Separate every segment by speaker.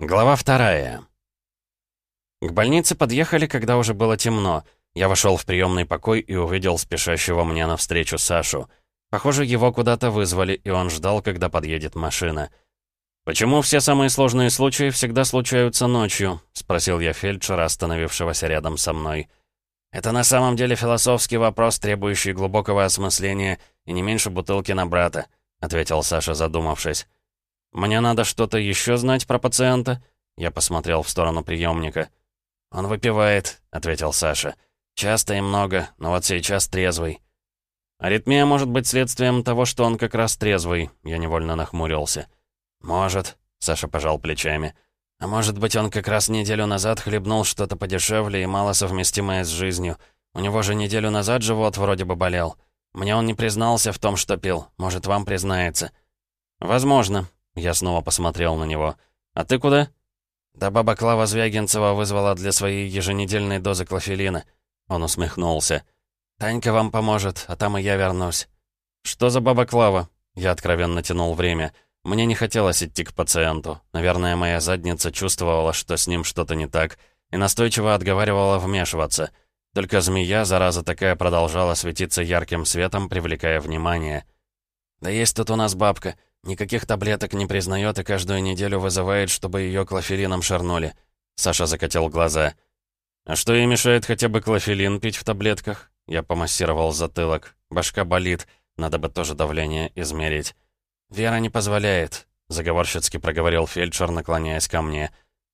Speaker 1: Глава вторая. К больнице подъехали, когда уже было темно. Я вошел в приемный покой и увидел спешащего мне навстречу Сашу. Похоже, его куда-то вызвали, и он ждал, когда подъедет машина. «Почему все самые сложные случаи всегда случаются ночью?» — спросил я фельдшера, остановившегося рядом со мной. «Это на самом деле философский вопрос, требующий глубокого осмысления, и не меньше бутылки на брата», — ответил Саша, задумавшись. «Мне надо что-то еще знать про пациента?» Я посмотрел в сторону приемника. «Он выпивает», — ответил Саша. «Часто и много, но вот сейчас трезвый». «Аритмия может быть следствием того, что он как раз трезвый», — я невольно нахмурился. «Может», — Саша пожал плечами. «А может быть, он как раз неделю назад хлебнул что-то подешевле и мало совместимое с жизнью. У него же неделю назад живот вроде бы болел. Мне он не признался в том, что пил. Может, вам признается». «Возможно», я снова посмотрел на него. «А ты куда?» «Да баба Клава Звягинцева вызвала для своей еженедельной дозы клофелина». Он усмехнулся. «Танька вам поможет, а там и я вернусь». «Что за баба Клава?» Я откровенно тянул время. Мне не хотелось идти к пациенту. Наверное, моя задница чувствовала, что с ним что-то не так, и настойчиво отговаривала вмешиваться. Только змея, зараза такая, продолжала светиться ярким светом, привлекая внимание. «Да есть тут у нас бабка. Никаких таблеток не признает и каждую неделю вызывает, чтобы ее клофелином шарнули. Саша закатил глаза. «А что ей мешает хотя бы клофелин пить в таблетках?» Я помассировал затылок. Башка болит. Надо бы тоже давление измерить. «Вера не позволяет», — заговорщицки проговорил фельдшер, наклоняясь ко мне.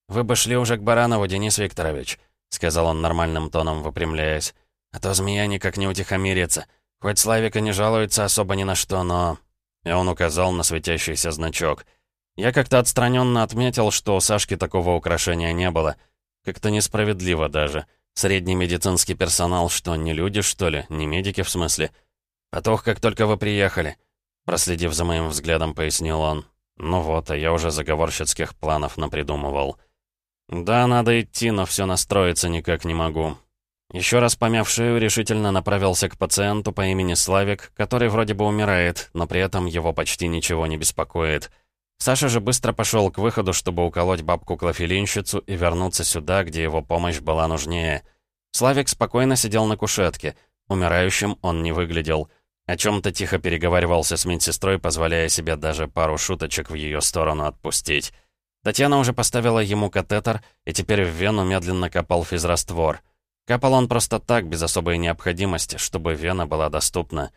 Speaker 1: «Вы бы шли уже к Баранову, Денис Викторович», — сказал он нормальным тоном, выпрямляясь. «А то змея никак не утихомирится. Хоть Славика не жалуется особо ни на что, но и он указал на светящийся значок. Я как-то отстраненно отметил, что у Сашки такого украшения не было. Как-то несправедливо даже. Средний медицинский персонал что, не люди, что ли? Не медики, в смысле? Потох, как только вы приехали. Проследив за моим взглядом, пояснил он. Ну вот, а я уже заговорщицких планов напридумывал. Да, надо идти, но все настроиться никак не могу. Еще раз помяв шею, решительно направился к пациенту по имени Славик, который вроде бы умирает, но при этом его почти ничего не беспокоит. Саша же быстро пошел к выходу, чтобы уколоть бабку-клофелинщицу и вернуться сюда, где его помощь была нужнее. Славик спокойно сидел на кушетке. Умирающим он не выглядел. О чем-то тихо переговаривался с медсестрой, позволяя себе даже пару шуточек в ее сторону отпустить. Татьяна уже поставила ему катетер, и теперь в вену медленно копал физраствор — Капал он просто так, без особой необходимости, чтобы вена была доступна.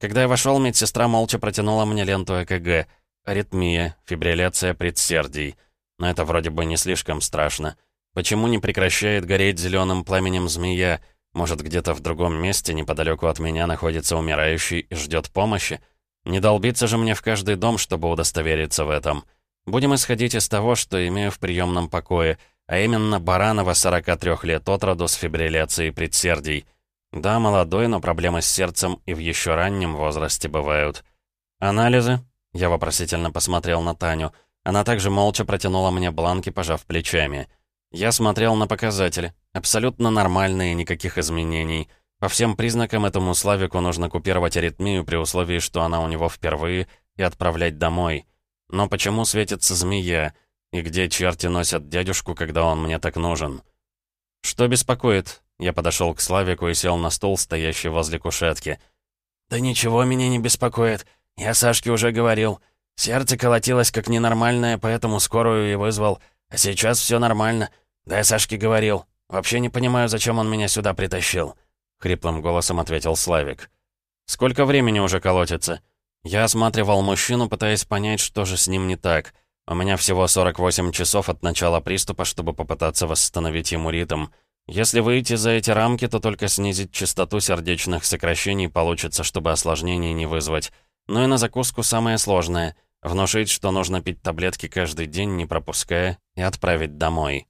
Speaker 1: Когда я вошел, медсестра молча протянула мне ленту ЭКГ. Аритмия, фибрилляция предсердий. Но это вроде бы не слишком страшно. Почему не прекращает гореть зеленым пламенем змея? Может, где-то в другом месте, неподалеку от меня, находится умирающий и ждет помощи? Не долбиться же мне в каждый дом, чтобы удостовериться в этом. Будем исходить из того, что имею в приемном покое — а именно Баранова, 43 лет от роду, с фибрилляцией предсердий. Да, молодой, но проблемы с сердцем и в еще раннем возрасте бывают. «Анализы?» Я вопросительно посмотрел на Таню. Она также молча протянула мне бланки, пожав плечами. Я смотрел на показатели. Абсолютно нормальные, никаких изменений. По всем признакам этому Славику нужно купировать аритмию при условии, что она у него впервые, и отправлять домой. Но почему светится змея? И где черти носят дядюшку, когда он мне так нужен? Что беспокоит? Я подошел к Славику и сел на стул, стоящий возле кушетки. «Да ничего меня не беспокоит. Я Сашке уже говорил. Сердце колотилось как ненормальное, поэтому скорую и вызвал. А сейчас все нормально. Да я Сашке говорил. Вообще не понимаю, зачем он меня сюда притащил». Хриплым голосом ответил Славик. «Сколько времени уже колотится?» Я осматривал мужчину, пытаясь понять, что же с ним не так. У меня всего 48 часов от начала приступа, чтобы попытаться восстановить ему ритм. Если выйти за эти рамки, то только снизить частоту сердечных сокращений получится, чтобы осложнений не вызвать. Ну и на закуску самое сложное — внушить, что нужно пить таблетки каждый день, не пропуская, и отправить домой.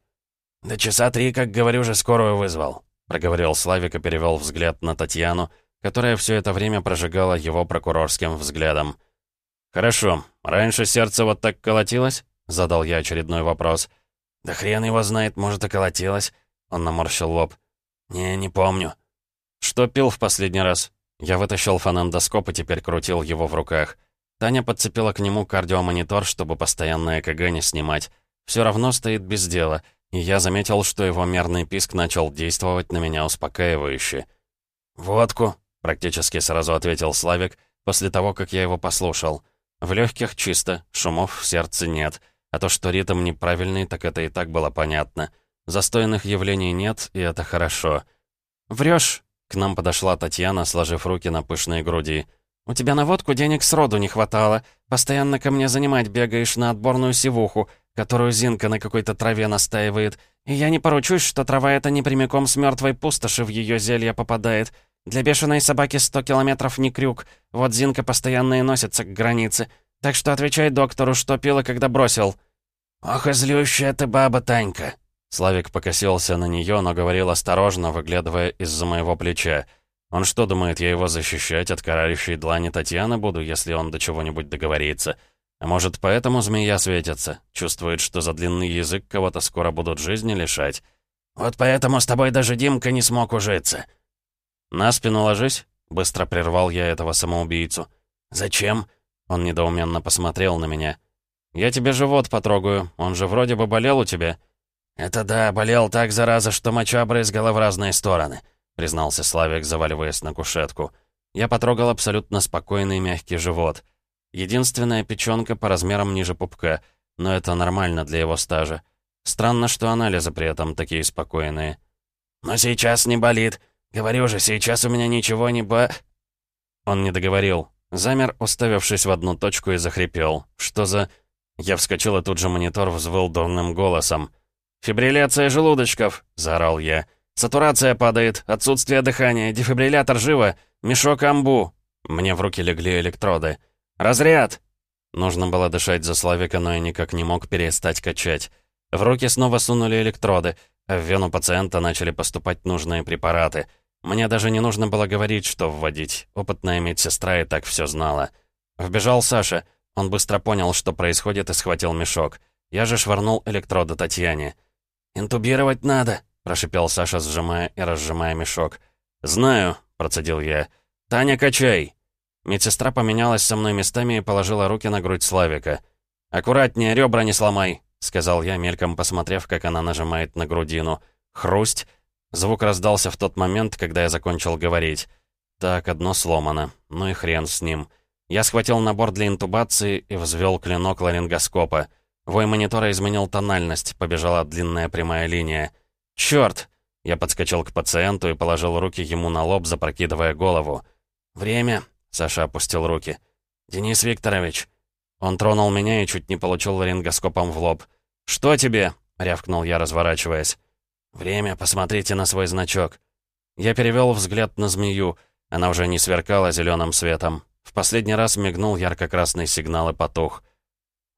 Speaker 1: «До часа три, как говорю, же скорую вызвал», — проговорил Славик и перевел взгляд на Татьяну, которая все это время прожигала его прокурорским взглядом. «Хорошо. Раньше сердце вот так колотилось?» — задал я очередной вопрос. «Да хрен его знает, может, и колотилось». Он наморщил лоб. «Не, не помню». «Что пил в последний раз?» Я вытащил фонендоскоп и теперь крутил его в руках. Таня подцепила к нему кардиомонитор, чтобы постоянно ЭКГ не снимать. все равно стоит без дела, и я заметил, что его мерный писк начал действовать на меня успокаивающе. «Водку», — практически сразу ответил Славик, после того, как я его послушал. «В легких чисто, шумов в сердце нет, а то, что ритм неправильный, так это и так было понятно. Застойных явлений нет, и это хорошо». «Врешь?» — к нам подошла Татьяна, сложив руки на пышной груди. «У тебя на водку денег сроду не хватало. Постоянно ко мне занимать бегаешь на отборную сивуху, которую Зинка на какой-то траве настаивает. И я не поручусь, что трава эта не прямиком с мертвой пустоши в ее зелье попадает. Для бешеной собаки сто километров не крюк. Вот Зинка постоянно и носится к границе. Так что отвечай доктору, что пила, когда бросил». «Ох, и злющая ты баба, Танька!» Славик покосился на нее, но говорил осторожно, выглядывая из-за моего плеча. Он что, думает, я его защищать от карающей длани Татьяны буду, если он до чего-нибудь договорится? А может, поэтому змея светится? Чувствует, что за длинный язык кого-то скоро будут жизни лишать? Вот поэтому с тобой даже Димка не смог ужиться. На спину ложись, быстро прервал я этого самоубийцу. Зачем? Он недоуменно посмотрел на меня. Я тебе живот потрогаю, он же вроде бы болел у тебя. Это да, болел так, зараза, что моча брызгала в разные стороны. — признался Славик, заваливаясь на кушетку. Я потрогал абсолютно спокойный мягкий живот. Единственная печёнка по размерам ниже пупка, но это нормально для его стажа. Странно, что анализы при этом такие спокойные. «Но сейчас не болит. Говорю же, сейчас у меня ничего не бо...» Он не договорил. Замер, уставившись в одну точку и захрипел. «Что за...» Я вскочил, и тут же монитор взвыл дурным голосом. «Фибрилляция желудочков!» — заорал я. Сатурация падает, отсутствие дыхания, дефибриллятор живо, мешок амбу. Мне в руки легли электроды. Разряд! Нужно было дышать за Славика, но я никак не мог перестать качать. В руки снова сунули электроды, а в вену пациента начали поступать нужные препараты. Мне даже не нужно было говорить, что вводить. Опытная медсестра и так все знала. Вбежал Саша. Он быстро понял, что происходит, и схватил мешок. Я же швырнул электроды Татьяне. «Интубировать надо», — прошипел Саша, сжимая и разжимая мешок. «Знаю», — процедил я. «Таня, качай!» Медсестра поменялась со мной местами и положила руки на грудь Славика. «Аккуратнее, ребра не сломай», — сказал я, мельком посмотрев, как она нажимает на грудину. «Хрусть!» Звук раздался в тот момент, когда я закончил говорить. Так, одно сломано. Ну и хрен с ним. Я схватил набор для интубации и взвел клинок ларингоскопа. Вой монитора изменил тональность, побежала длинная прямая линия. «Чёрт!» Я подскочил к пациенту и положил руки ему на лоб, запрокидывая голову. «Время!» — Саша опустил руки. «Денис Викторович!» Он тронул меня и чуть не получил ларингоскопом в лоб. «Что тебе?» — рявкнул я, разворачиваясь. «Время, посмотрите на свой значок». Я перевел взгляд на змею. Она уже не сверкала зеленым светом. В последний раз мигнул ярко-красный сигнал и потух.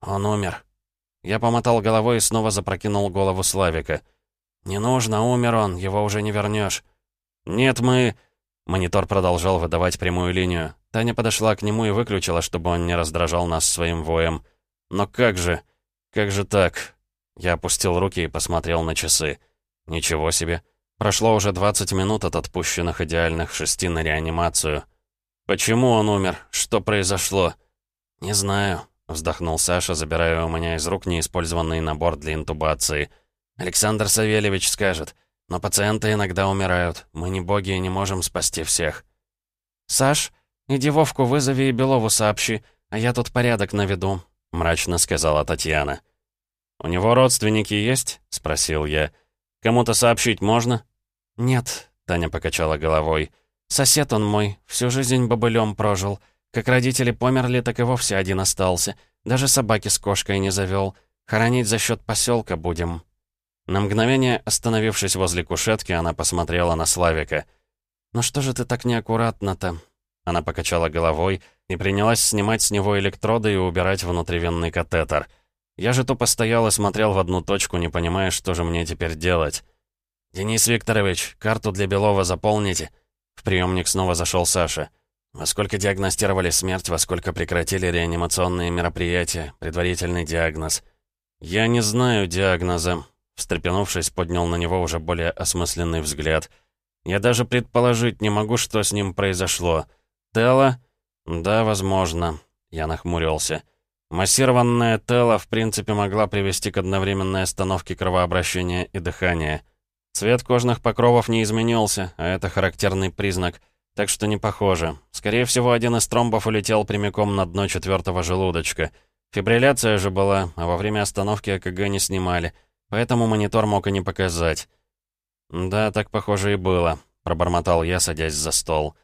Speaker 1: «Он умер». Я помотал головой и снова запрокинул голову Славика. «Не нужно, умер он, его уже не вернешь». «Нет, мы...» Монитор продолжал выдавать прямую линию. Таня подошла к нему и выключила, чтобы он не раздражал нас своим воем. «Но как же? Как же так?» Я опустил руки и посмотрел на часы. «Ничего себе. Прошло уже 20 минут от отпущенных идеальных шести на реанимацию. Почему он умер? Что произошло?» «Не знаю», — вздохнул Саша, забирая у меня из рук неиспользованный набор для интубации — Александр Савельевич скажет, но пациенты иногда умирают. Мы не боги и не можем спасти всех. «Саш, иди Вовку вызови и Белову сообщи, а я тут порядок наведу», — мрачно сказала Татьяна. «У него родственники есть?» — спросил я. «Кому-то сообщить можно?» «Нет», — Таня покачала головой. «Сосед он мой, всю жизнь бобылем прожил. Как родители померли, так и вовсе один остался. Даже собаки с кошкой не завел. Хоронить за счет поселка будем». На мгновение, остановившись возле кушетки, она посмотрела на Славика. «Ну что же ты так неаккуратно-то?» Она покачала головой и принялась снимать с него электроды и убирать внутривенный катетер. Я же тупо стоял и смотрел в одну точку, не понимая, что же мне теперь делать. «Денис Викторович, карту для Белова заполните». В приемник снова зашел Саша. «Во сколько диагностировали смерть, во сколько прекратили реанимационные мероприятия, предварительный диагноз». «Я не знаю диагноза», Встрепенувшись, поднял на него уже более осмысленный взгляд. «Я даже предположить не могу, что с ним произошло. Тело? Да, возможно». Я нахмурился. Массированная тела, в принципе, могла привести к одновременной остановке кровообращения и дыхания. Цвет кожных покровов не изменился, а это характерный признак, так что не похоже. Скорее всего, один из тромбов улетел прямиком на дно четвертого желудочка. Фибрилляция же была, а во время остановки ЭКГ не снимали, поэтому монитор мог и не показать. «Да, так похоже и было», — пробормотал я, садясь за стол.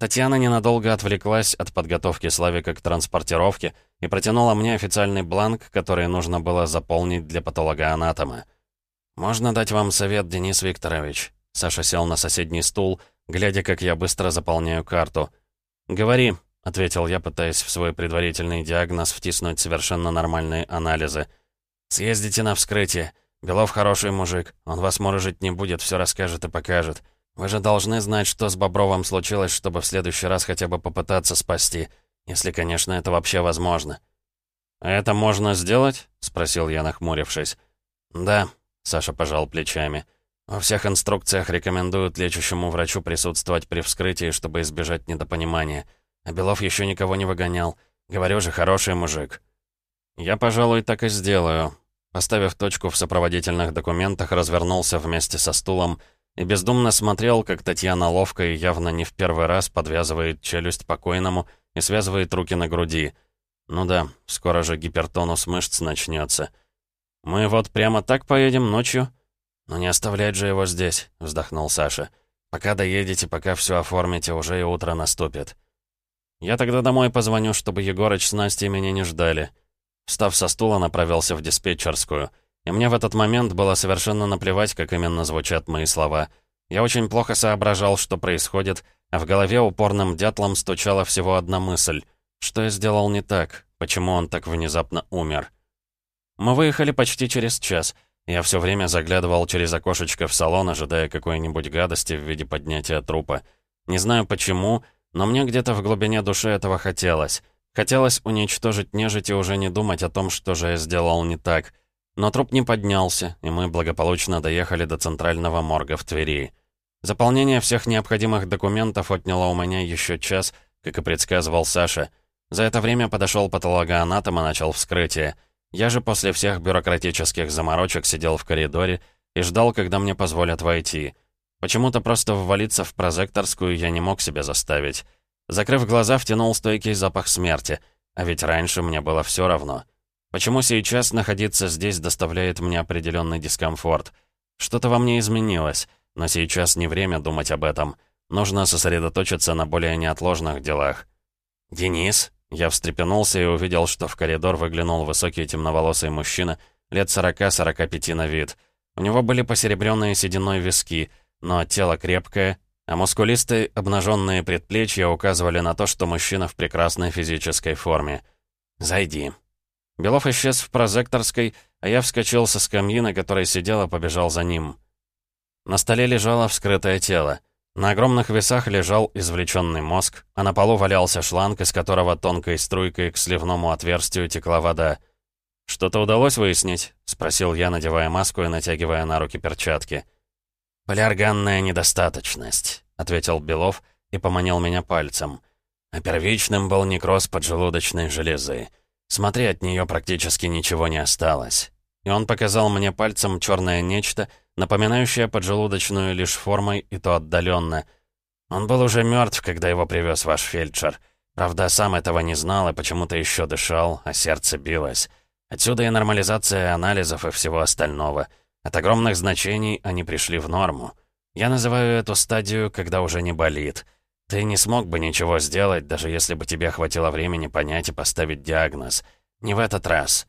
Speaker 1: Татьяна ненадолго отвлеклась от подготовки Славика к транспортировке и протянула мне официальный бланк, который нужно было заполнить для патологоанатома. «Можно дать вам совет, Денис Викторович?» Саша сел на соседний стул, глядя, как я быстро заполняю карту. «Говори», — ответил я, пытаясь в свой предварительный диагноз втиснуть совершенно нормальные анализы. «Съездите на вскрытие. Белов хороший мужик. Он вас морожить не будет, все расскажет и покажет. Вы же должны знать, что с Бобровым случилось, чтобы в следующий раз хотя бы попытаться спасти. Если, конечно, это вообще возможно». «А это можно сделать?» — спросил я, нахмурившись. «Да», — Саша пожал плечами. «Во всех инструкциях рекомендуют лечащему врачу присутствовать при вскрытии, чтобы избежать недопонимания. А Белов еще никого не выгонял. Говорю же, хороший мужик». «Я, пожалуй, так и сделаю». Поставив точку в сопроводительных документах, развернулся вместе со стулом и бездумно смотрел, как Татьяна ловко и явно не в первый раз подвязывает челюсть покойному и связывает руки на груди. Ну да, скоро же гипертонус мышц начнется. «Мы вот прямо так поедем ночью?» «Ну не оставлять же его здесь», — вздохнул Саша. «Пока доедете, пока все оформите, уже и утро наступит». «Я тогда домой позвоню, чтобы Егорыч с Настей меня не ждали». Встав со стула, направился в диспетчерскую — и мне в этот момент было совершенно наплевать, как именно звучат мои слова. Я очень плохо соображал, что происходит, а в голове упорным дятлом стучала всего одна мысль. Что я сделал не так? Почему он так внезапно умер? Мы выехали почти через час. Я все время заглядывал через окошечко в салон, ожидая какой-нибудь гадости в виде поднятия трупа. Не знаю почему, но мне где-то в глубине души этого хотелось. Хотелось уничтожить нежить и уже не думать о том, что же я сделал не так. Но труп не поднялся, и мы благополучно доехали до центрального морга в Твери. Заполнение всех необходимых документов отняло у меня еще час, как и предсказывал Саша. За это время подошел патологоанатом и начал вскрытие. Я же после всех бюрократических заморочек сидел в коридоре и ждал, когда мне позволят войти. Почему-то просто ввалиться в прозекторскую я не мог себя заставить. Закрыв глаза, втянул стойкий запах смерти. А ведь раньше мне было все равно. Почему сейчас находиться здесь доставляет мне определенный дискомфорт? Что-то во мне изменилось, но сейчас не время думать об этом. Нужно сосредоточиться на более неотложных делах. «Денис?» Я встрепенулся и увидел, что в коридор выглянул высокий темноволосый мужчина, лет 40-45 на вид. У него были посеребренные сединой виски, но тело крепкое, а мускулистые обнаженные предплечья указывали на то, что мужчина в прекрасной физической форме. «Зайди», Белов исчез в прозекторской, а я вскочил со скамьи, на которой сидел и побежал за ним. На столе лежало вскрытое тело. На огромных весах лежал извлеченный мозг, а на полу валялся шланг, из которого тонкой струйкой к сливному отверстию текла вода. «Что-то удалось выяснить?» — спросил я, надевая маску и натягивая на руки перчатки. «Полиорганная недостаточность», — ответил Белов и поманил меня пальцем. А первичным был некроз поджелудочной железы. Смотри, от нее практически ничего не осталось. И он показал мне пальцем черное нечто, напоминающее поджелудочную лишь формой, и то отдаленно. Он был уже мертв, когда его привез ваш фельдшер. Правда, сам этого не знал и почему-то еще дышал, а сердце билось. Отсюда и нормализация анализов и всего остального. От огромных значений они пришли в норму. Я называю эту стадию, когда уже не болит — ты не смог бы ничего сделать, даже если бы тебе хватило времени понять и поставить диагноз. Не в этот раз.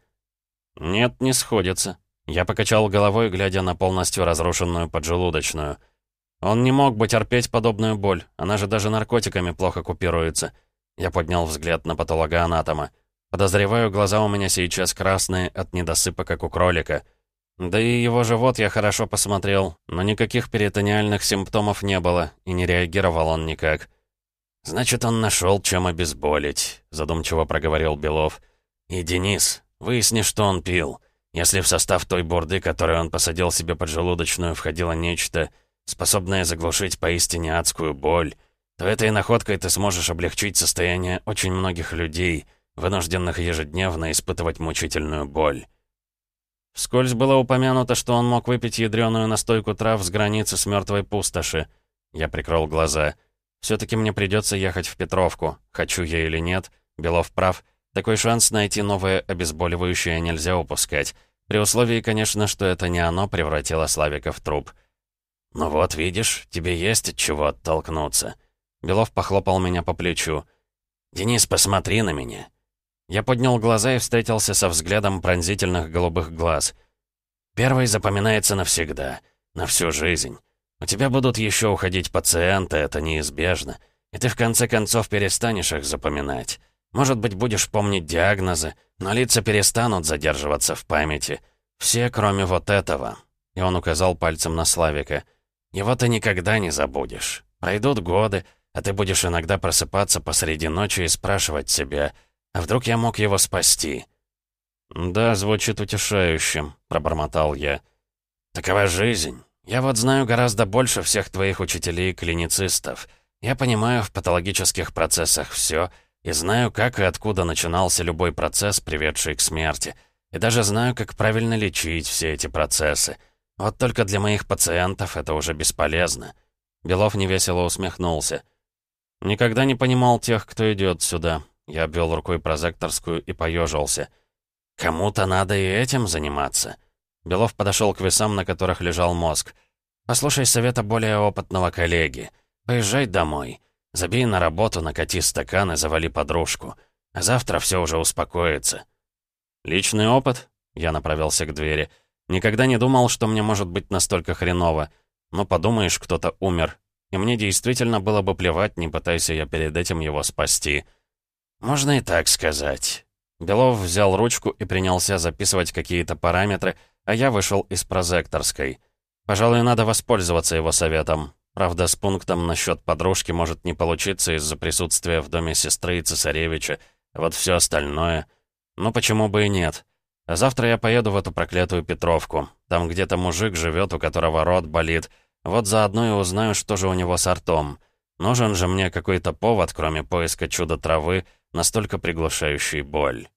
Speaker 1: Нет, не сходится. Я покачал головой, глядя на полностью разрушенную поджелудочную. Он не мог бы терпеть подобную боль. Она же даже наркотиками плохо купируется. Я поднял взгляд на патологоанатома. Подозреваю, глаза у меня сейчас красные от недосыпа, как у кролика. Да и его живот я хорошо посмотрел, но никаких перитониальных симптомов не было, и не реагировал он никак. «Значит, он нашел, чем обезболить», — задумчиво проговорил Белов. «И, Денис, выясни, что он пил. Если в состав той бурды, которую он посадил себе под желудочную, входило нечто, способное заглушить поистине адскую боль, то этой находкой ты сможешь облегчить состояние очень многих людей, вынужденных ежедневно испытывать мучительную боль. Вскользь было упомянуто, что он мог выпить ядреную настойку трав с границы с мертвой пустоши. Я прикрыл глаза. Все-таки мне придется ехать в Петровку. Хочу я или нет. Белов прав. Такой шанс найти новое обезболивающее нельзя упускать. При условии, конечно, что это не оно превратило Славика в труп. «Ну вот, видишь, тебе есть от чего оттолкнуться». Белов похлопал меня по плечу. «Денис, посмотри на меня». Я поднял глаза и встретился со взглядом пронзительных голубых глаз. «Первый запоминается навсегда, на всю жизнь. У тебя будут еще уходить пациенты, это неизбежно. И ты в конце концов перестанешь их запоминать. Может быть, будешь помнить диагнозы, но лица перестанут задерживаться в памяти. Все, кроме вот этого». И он указал пальцем на Славика. «Его ты никогда не забудешь. Пройдут годы, а ты будешь иногда просыпаться посреди ночи и спрашивать себя, а вдруг я мог его спасти?» «Да, звучит утешающим», — пробормотал я. «Такова жизнь. Я вот знаю гораздо больше всех твоих учителей и клиницистов. Я понимаю в патологических процессах все и знаю, как и откуда начинался любой процесс, приведший к смерти. И даже знаю, как правильно лечить все эти процессы. Вот только для моих пациентов это уже бесполезно». Белов невесело усмехнулся. «Никогда не понимал тех, кто идет сюда. Я обвел рукой прозекторскую и поежился. «Кому-то надо и этим заниматься». Белов подошел к весам, на которых лежал мозг. «Послушай совета более опытного коллеги. Поезжай домой. Забей на работу, накати стакан и завали подружку. А завтра все уже успокоится». «Личный опыт?» Я направился к двери. «Никогда не думал, что мне может быть настолько хреново. Но подумаешь, кто-то умер. И мне действительно было бы плевать, не пытайся я перед этим его спасти». «Можно и так сказать». Белов взял ручку и принялся записывать какие-то параметры, а я вышел из прозекторской. Пожалуй, надо воспользоваться его советом. Правда, с пунктом насчет подружки может не получиться из-за присутствия в доме сестры и цесаревича. Вот все остальное. Ну, почему бы и нет? А завтра я поеду в эту проклятую Петровку. Там где-то мужик живет, у которого рот болит. Вот заодно и узнаю, что же у него с артом. Нужен же мне какой-то повод, кроме поиска чуда травы, настолько приглушающий боль.